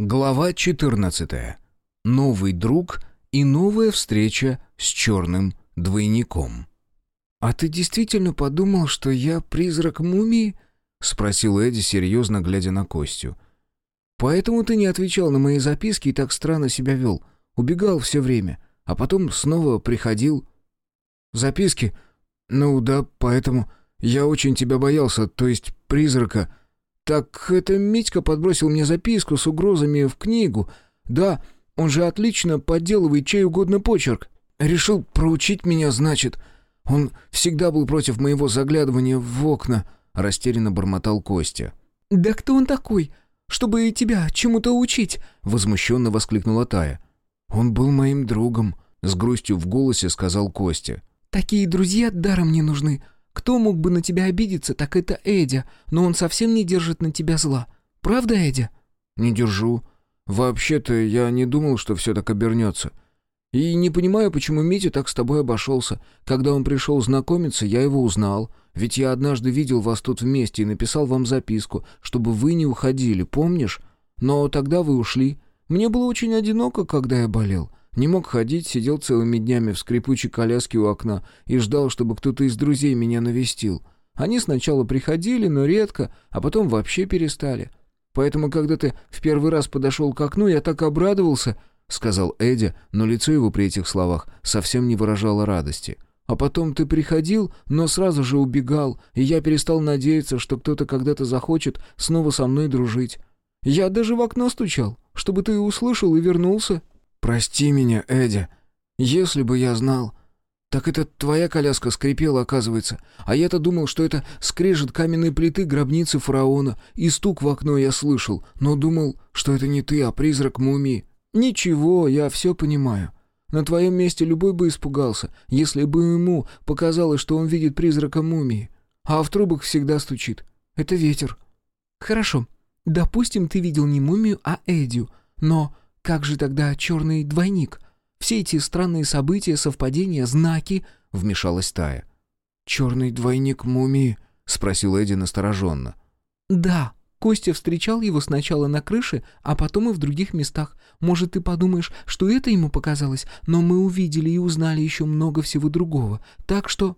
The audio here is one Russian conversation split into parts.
Глава 14. Новый друг и новая встреча с черным двойником. «А ты действительно подумал, что я призрак мумии?» — спросил Эдди, серьезно глядя на Костю. «Поэтому ты не отвечал на мои записки и так странно себя вел. Убегал все время, а потом снова приходил». «Записки? Ну да, поэтому я очень тебя боялся, то есть призрака». «Так это Митька подбросил мне записку с угрозами в книгу. Да, он же отлично подделывает чей угодно почерк. Решил проучить меня, значит. Он всегда был против моего заглядывания в окна», — растерянно бормотал Костя. «Да кто он такой? Чтобы тебя чему-то учить?» — возмущенно воскликнула Тая. «Он был моим другом», — с грустью в голосе сказал Костя. «Такие друзья даром не нужны. Кто мог бы на тебя обидеться, так это Эдя, но он совсем не держит на тебя зла. Правда, Эдя?» «Не держу. Вообще-то я не думал, что все так обернется. И не понимаю, почему Митя так с тобой обошелся. Когда он пришел знакомиться, я его узнал. Ведь я однажды видел вас тут вместе и написал вам записку, чтобы вы не уходили, помнишь? Но тогда вы ушли. Мне было очень одиноко, когда я болел. Не мог ходить, сидел целыми днями в скрипучей коляске у окна и ждал, чтобы кто-то из друзей меня навестил. Они сначала приходили, но редко, а потом вообще перестали. Поэтому, когда ты в первый раз подошел к окну, я так обрадовался, — сказал Эдя, но лицо его при этих словах совсем не выражало радости. А потом ты приходил, но сразу же убегал, и я перестал надеяться, что кто-то когда-то захочет снова со мной дружить. Я даже в окно стучал, чтобы ты услышал и вернулся. «Прости меня, Эдя. Если бы я знал...» «Так это твоя коляска скрипела, оказывается. А я-то думал, что это скрежет каменной плиты гробницы фараона, и стук в окно я слышал, но думал, что это не ты, а призрак мумии. Ничего, я все понимаю. На твоем месте любой бы испугался, если бы ему показалось, что он видит призрака мумии. А в трубах всегда стучит. Это ветер». «Хорошо. Допустим, ты видел не мумию, а Эдю. Но как же тогда черный двойник? Все эти странные события, совпадения, знаки...» — вмешалась Тая. «Черный двойник мумии?» — спросил Эдди настороженно. «Да. Костя встречал его сначала на крыше, а потом и в других местах. Может, ты подумаешь, что это ему показалось, но мы увидели и узнали еще много всего другого. Так что...»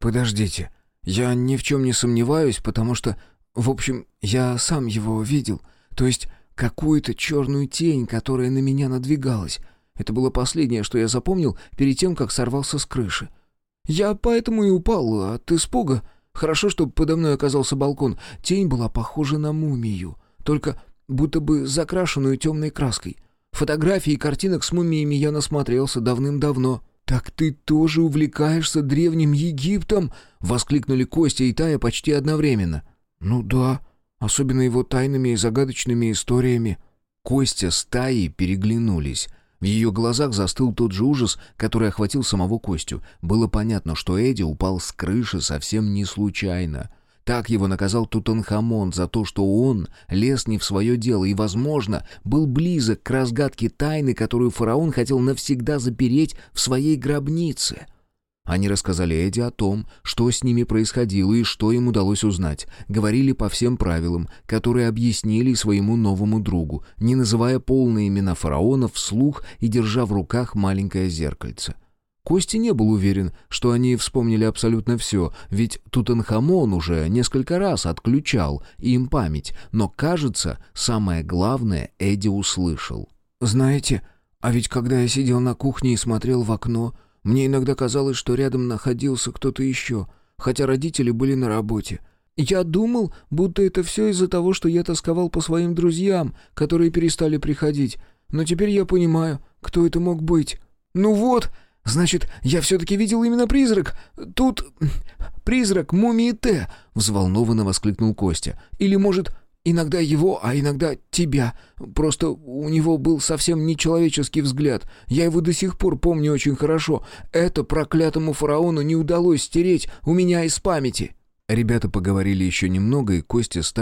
«Подождите. Я ни в чем не сомневаюсь, потому что... В общем, я сам его видел. То есть какую-то черную тень, которая на меня надвигалась. Это было последнее, что я запомнил перед тем, как сорвался с крыши. Я поэтому и упал от испуга. Хорошо, что подо мной оказался балкон. Тень была похожа на мумию, только будто бы закрашенную темной краской. Фотографии и картинок с мумиями я насмотрелся давным-давно. «Так ты тоже увлекаешься древним Египтом?» — воскликнули Костя и Тая почти одновременно. «Ну да», особенно его тайными и загадочными историями. Костя с Таей переглянулись. В ее глазах застыл тот же ужас, который охватил самого Костю. Было понятно, что Эдди упал с крыши совсем не случайно. Так его наказал Тутанхамон за то, что он лез не в свое дело и, возможно, был близок к разгадке тайны, которую фараон хотел навсегда запереть в своей гробнице — они рассказали Эдди о том, что с ними происходило и что им удалось узнать. Говорили по всем правилам, которые объяснили своему новому другу, не называя полные имена фараонов вслух и держа в руках маленькое зеркальце. Кости не был уверен, что они вспомнили абсолютно все, ведь Тутанхамон уже несколько раз отключал им память, но, кажется, самое главное Эдди услышал. «Знаете, а ведь когда я сидел на кухне и смотрел в окно, мне иногда казалось, что рядом находился кто-то еще, хотя родители были на работе. Я думал, будто это все из-за того, что я тосковал по своим друзьям, которые перестали приходить. Но теперь я понимаю, кто это мог быть. Ну вот, значит, я все-таки видел именно призрак. Тут призрак мумии Т, взволнованно воскликнул Костя. Или, может, Иногда его, а иногда тебя. Просто у него был совсем нечеловеческий взгляд. Я его до сих пор помню очень хорошо. Это проклятому фараону не удалось стереть у меня из памяти». Ребята поговорили еще немного, и Костя с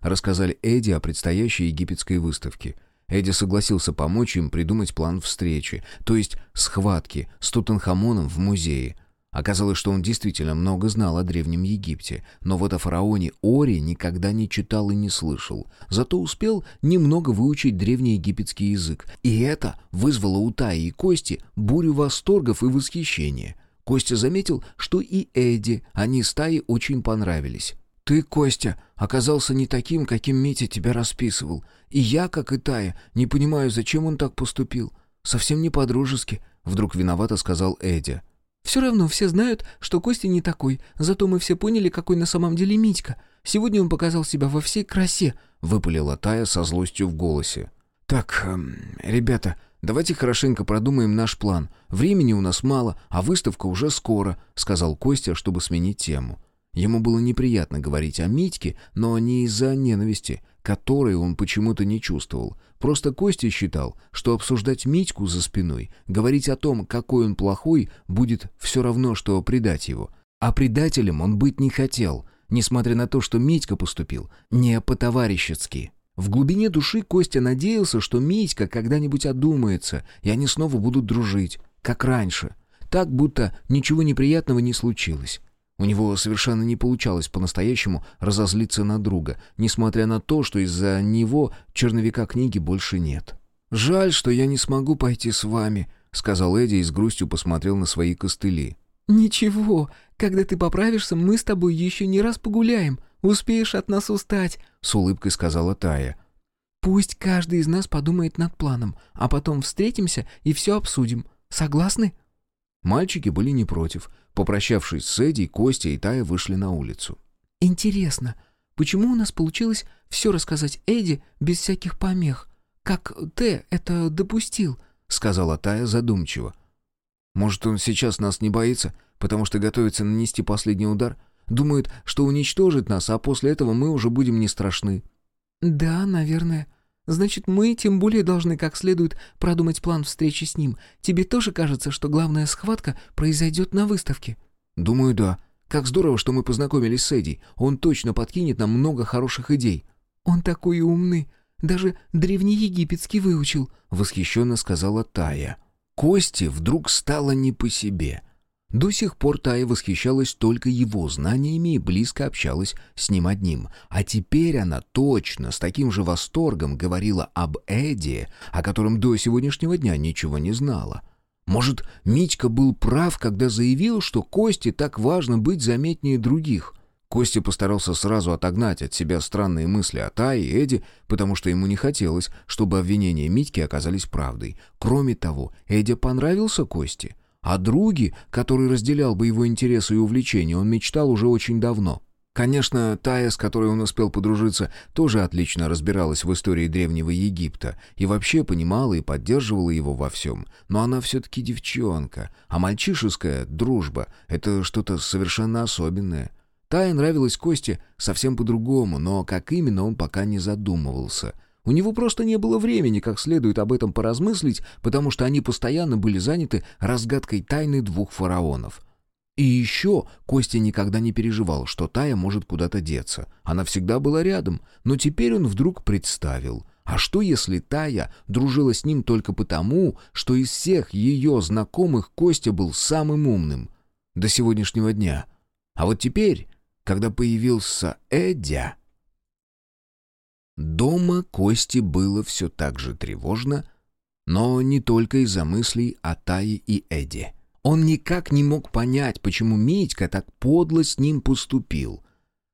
рассказали Эдди о предстоящей египетской выставке. Эдди согласился помочь им придумать план встречи, то есть схватки с Тутанхамоном в музее. Оказалось, что он действительно много знал о Древнем Египте, но вот о фараоне Ори никогда не читал и не слышал. Зато успел немного выучить древнеегипетский язык. И это вызвало у Таи и Кости бурю восторгов и восхищения. Костя заметил, что и Эдди они с Таей очень понравились. «Ты, Костя, оказался не таким, каким Митя тебя расписывал. И я, как и Тая, не понимаю, зачем он так поступил. Совсем не по-дружески», — вдруг виновато сказал Эдди. Все равно все знают, что Костя не такой, зато мы все поняли, какой на самом деле Митька. Сегодня он показал себя во всей красе», — выпалила Тая со злостью в голосе. «Так, эм, ребята, давайте хорошенько продумаем наш план. Времени у нас мало, а выставка уже скоро», — сказал Костя, чтобы сменить тему. Ему было неприятно говорить о Митьке, но не из-за ненависти, которой он почему-то не чувствовал. Просто Костя считал, что обсуждать Митьку за спиной, говорить о том, какой он плохой, будет все равно, что предать его. А предателем он быть не хотел, несмотря на то, что Митька поступил не по-товарищески. В глубине души Костя надеялся, что Митька когда-нибудь одумается, и они снова будут дружить, как раньше. Так, будто ничего неприятного не случилось. У него совершенно не получалось по-настоящему разозлиться на друга, несмотря на то, что из-за него черновика книги больше нет. «Жаль, что я не смогу пойти с вами», — сказал Эдди и с грустью посмотрел на свои костыли. «Ничего, когда ты поправишься, мы с тобой еще не раз погуляем. Успеешь от нас устать», — с улыбкой сказала Тая. «Пусть каждый из нас подумает над планом, а потом встретимся и все обсудим. Согласны?» Мальчики были не против. Попрощавшись с Эдди, Костя и Тая вышли на улицу. «Интересно, почему у нас получилось все рассказать Эдди без всяких помех? Как ты это допустил?» — сказала Тая задумчиво. «Может, он сейчас нас не боится, потому что готовится нанести последний удар? Думает, что уничтожит нас, а после этого мы уже будем не страшны». «Да, наверное. Значит, мы тем более должны как следует продумать план встречи с ним. Тебе тоже кажется, что главная схватка произойдет на выставке?» «Думаю, да. Как здорово, что мы познакомились с Эдди. Он точно подкинет нам много хороших идей». «Он такой умный. Даже древнеегипетский выучил», — восхищенно сказала Тая. Кости вдруг стало не по себе — до сих пор Тая восхищалась только его знаниями и близко общалась с ним одним. А теперь она точно с таким же восторгом говорила об Эдди, о котором до сегодняшнего дня ничего не знала. Может, Митька был прав, когда заявил, что Косте так важно быть заметнее других. Костя постарался сразу отогнать от себя странные мысли о Тае и Эдди, потому что ему не хотелось, чтобы обвинения Митьки оказались правдой. Кроме того, Эдди понравился Косте — о друге, который разделял бы его интересы и увлечения, он мечтал уже очень давно. Конечно, Тая, с которой он успел подружиться, тоже отлично разбиралась в истории Древнего Египта и вообще понимала и поддерживала его во всем. Но она все-таки девчонка, а мальчишеская дружба — это что-то совершенно особенное. Тая нравилась Косте совсем по-другому, но как именно он пока не задумывался — у него просто не было времени как следует об этом поразмыслить, потому что они постоянно были заняты разгадкой тайны двух фараонов. И еще Костя никогда не переживал, что Тая может куда-то деться. Она всегда была рядом, но теперь он вдруг представил. А что если Тая дружила с ним только потому, что из всех ее знакомых Костя был самым умным? До сегодняшнего дня. А вот теперь, когда появился Эдя... Дома Кости было все так же тревожно, но не только из-за мыслей о Тае и Эдди. Он никак не мог понять, почему Митька так подло с ним поступил.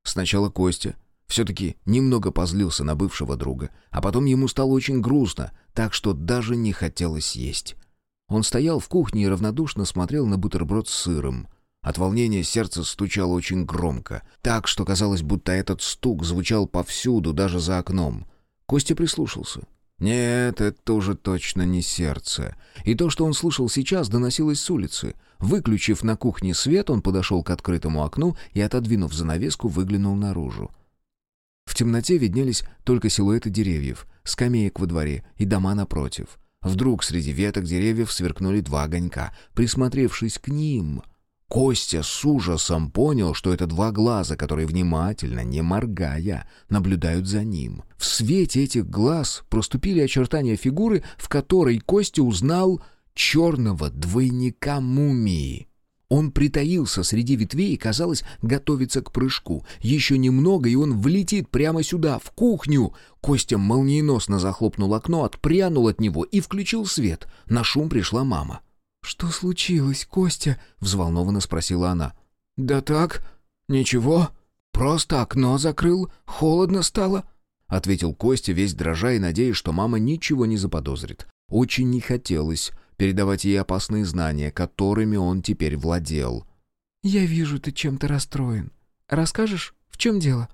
Сначала Костя все-таки немного позлился на бывшего друга, а потом ему стало очень грустно, так что даже не хотелось есть. Он стоял в кухне и равнодушно смотрел на бутерброд с сыром — от волнения сердце стучало очень громко, так что казалось, будто этот стук звучал повсюду, даже за окном. Костя прислушался. Нет, это уже точно не сердце. И то, что он слышал сейчас, доносилось с улицы. Выключив на кухне свет, он подошел к открытому окну и, отодвинув занавеску, выглянул наружу. В темноте виднелись только силуэты деревьев, скамеек во дворе и дома напротив. Вдруг среди веток деревьев сверкнули два огонька. Присмотревшись к ним, Костя с ужасом понял, что это два глаза, которые внимательно, не моргая, наблюдают за ним. В свете этих глаз проступили очертания фигуры, в которой Костя узнал черного двойника мумии. Он притаился среди ветвей и, казалось, готовится к прыжку. Еще немного, и он влетит прямо сюда, в кухню. Костя молниеносно захлопнул окно, отпрянул от него и включил свет. На шум пришла мама. «Что случилось, Костя?» — взволнованно спросила она. «Да так, ничего. Просто окно закрыл, холодно стало», — ответил Костя, весь дрожа и надеясь, что мама ничего не заподозрит. Очень не хотелось передавать ей опасные знания, которыми он теперь владел. «Я вижу, ты чем-то расстроен. Расскажешь, в чем дело?»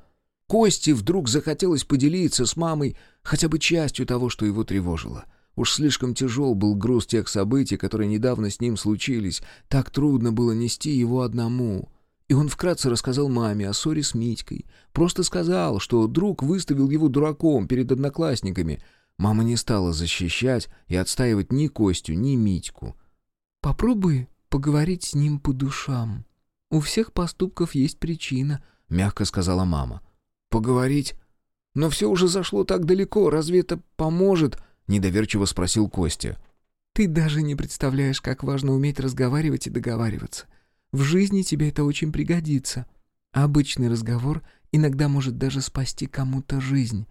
Кости вдруг захотелось поделиться с мамой хотя бы частью того, что его тревожило. Уж слишком тяжел был груз тех событий, которые недавно с ним случились. Так трудно было нести его одному. И он вкратце рассказал маме о ссоре с Митькой. Просто сказал, что друг выставил его дураком перед одноклассниками, Мама не стала защищать и отстаивать ни Костю, ни Митьку. «Попробуй поговорить с ним по душам. У всех поступков есть причина», — мягко сказала мама. «Поговорить? Но все уже зашло так далеко, разве это поможет?» — недоверчиво спросил Костя. «Ты даже не представляешь, как важно уметь разговаривать и договариваться. В жизни тебе это очень пригодится. обычный разговор иногда может даже спасти кому-то жизнь».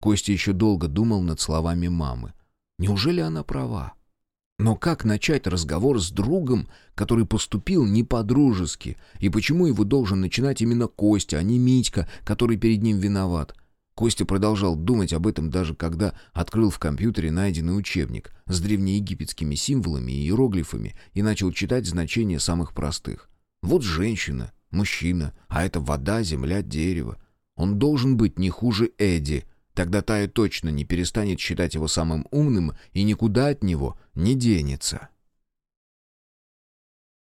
Костя еще долго думал над словами мамы. Неужели она права? Но как начать разговор с другом, который поступил не по-дружески, и почему его должен начинать именно Костя, а не Митька, который перед ним виноват? Костя продолжал думать об этом даже когда открыл в компьютере найденный учебник с древнеегипетскими символами и иероглифами и начал читать значения самых простых. Вот женщина, мужчина, а это вода, земля, дерево. Он должен быть не хуже Эдди, Тогда Тая точно не перестанет считать его самым умным и никуда от него не денется.